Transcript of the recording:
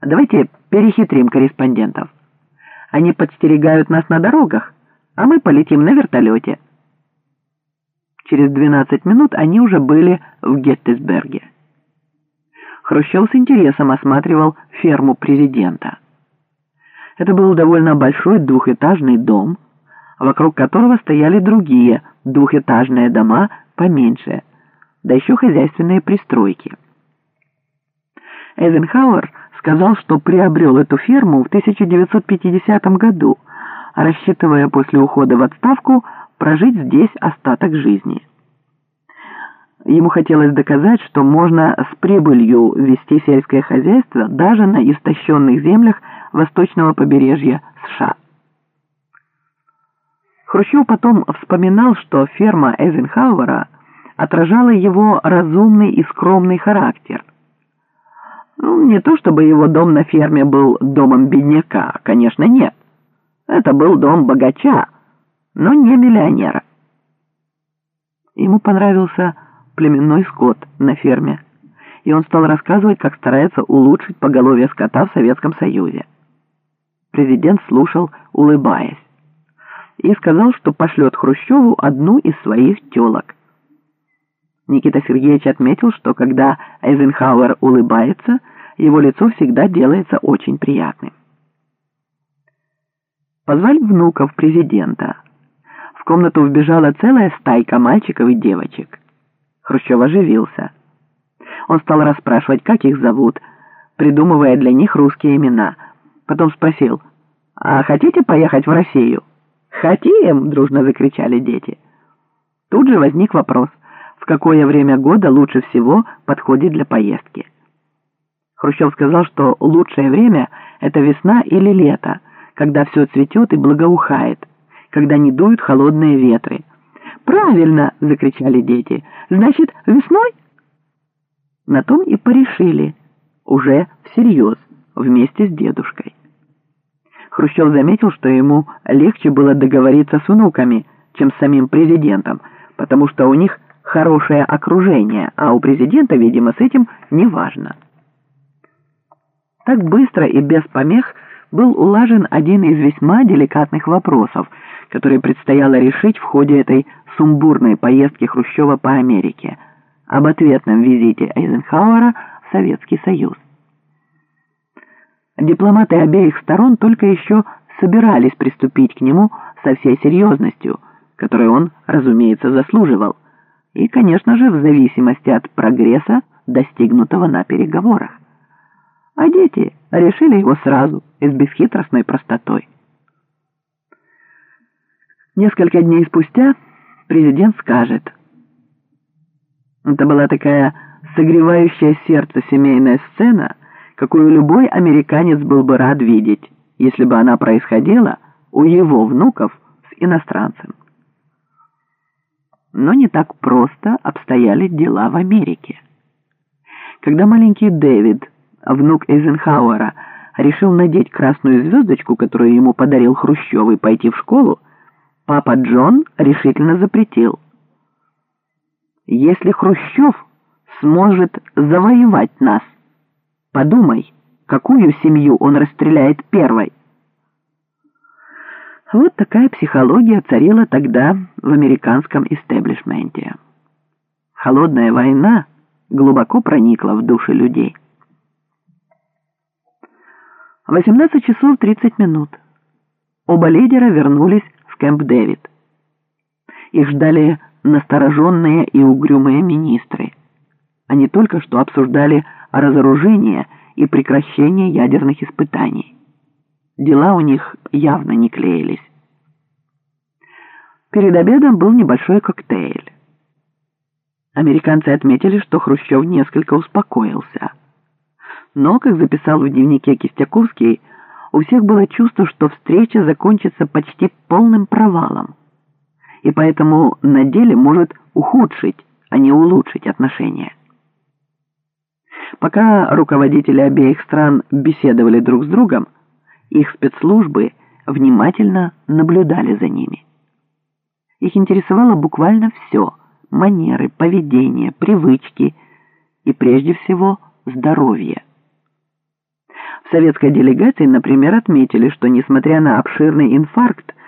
Давайте перехитрим корреспондентов. Они подстерегают нас на дорогах, а мы полетим на вертолете. Через 12 минут они уже были в Геттисберге. Хрущев с интересом осматривал ферму президента. Это был довольно большой двухэтажный дом, вокруг которого стояли другие двухэтажные дома поменьше, да еще хозяйственные пристройки. Эйзенхауэр сказал, что приобрел эту ферму в 1950 году, рассчитывая после ухода в отставку прожить здесь остаток жизни. Ему хотелось доказать, что можно с прибылью вести сельское хозяйство даже на истощенных землях восточного побережья США. Хрущев потом вспоминал, что ферма Эйзенхауэра отражала его разумный и скромный характер. Ну, не то чтобы его дом на ферме был домом бедняка, конечно, нет. Это был дом богача, но не миллионера. Ему понравился племенной скот на ферме, и он стал рассказывать, как старается улучшить поголовье скота в Советском Союзе. Президент слушал, улыбаясь, и сказал, что пошлет Хрущеву одну из своих телок. Никита Сергеевич отметил, что когда Эйзенхауэр улыбается, его лицо всегда делается очень приятным. Позвали внуков президента. В комнату вбежала целая стайка мальчиков и девочек. Хрущев оживился. Он стал расспрашивать, как их зовут, придумывая для них русские имена. Потом спросил, «А хотите поехать в Россию?» «Хотим!» — дружно закричали дети. Тут же возник вопрос, в какое время года лучше всего подходит для поездки. Хрущев сказал, что лучшее время — это весна или лето, когда все цветет и благоухает, когда не дуют холодные ветры, «Правильно!» — закричали дети. «Значит, весной?» На том и порешили, уже всерьез, вместе с дедушкой. Хрущев заметил, что ему легче было договориться с внуками, чем с самим президентом, потому что у них хорошее окружение, а у президента, видимо, с этим не важно. Так быстро и без помех был улажен один из весьма деликатных вопросов, который предстояло решить в ходе этой сумбурной поездки Хрущева по Америке, об ответном визите Эйзенхауэра в Советский Союз. Дипломаты обеих сторон только еще собирались приступить к нему со всей серьезностью, которой он, разумеется, заслуживал, и, конечно же, в зависимости от прогресса, достигнутого на переговорах. А дети решили его сразу и с бесхитростной простотой. Несколько дней спустя президент скажет. Это была такая согревающая сердце семейная сцена, какую любой американец был бы рад видеть, если бы она происходила у его внуков с иностранцем. Но не так просто обстояли дела в Америке. Когда маленький Дэвид, внук Эйзенхауэра, решил надеть красную звездочку, которую ему подарил Хрущев, и пойти в школу, папа Джон решительно запретил. Если Хрущев сможет завоевать нас, подумай, какую семью он расстреляет первой. Вот такая психология царила тогда в американском истеблишменте. Холодная война глубоко проникла в души людей. 18 часов 30 минут. Оба лидера вернулись Кэмп Дэвид. Их ждали настороженные и угрюмые министры. Они только что обсуждали разоружение и прекращение ядерных испытаний. Дела у них явно не клеились. Перед обедом был небольшой коктейль. Американцы отметили, что Хрущев несколько успокоился. Но, как записал в дневнике Кистяковский, у всех было чувство, что встреча закончится почти полным провалом, и поэтому на деле может ухудшить, а не улучшить отношения. Пока руководители обеих стран беседовали друг с другом, их спецслужбы внимательно наблюдали за ними. Их интересовало буквально все – манеры, поведение, привычки и, прежде всего, здоровье. Советской делегации, например, отметили, что, несмотря на обширный инфаркт,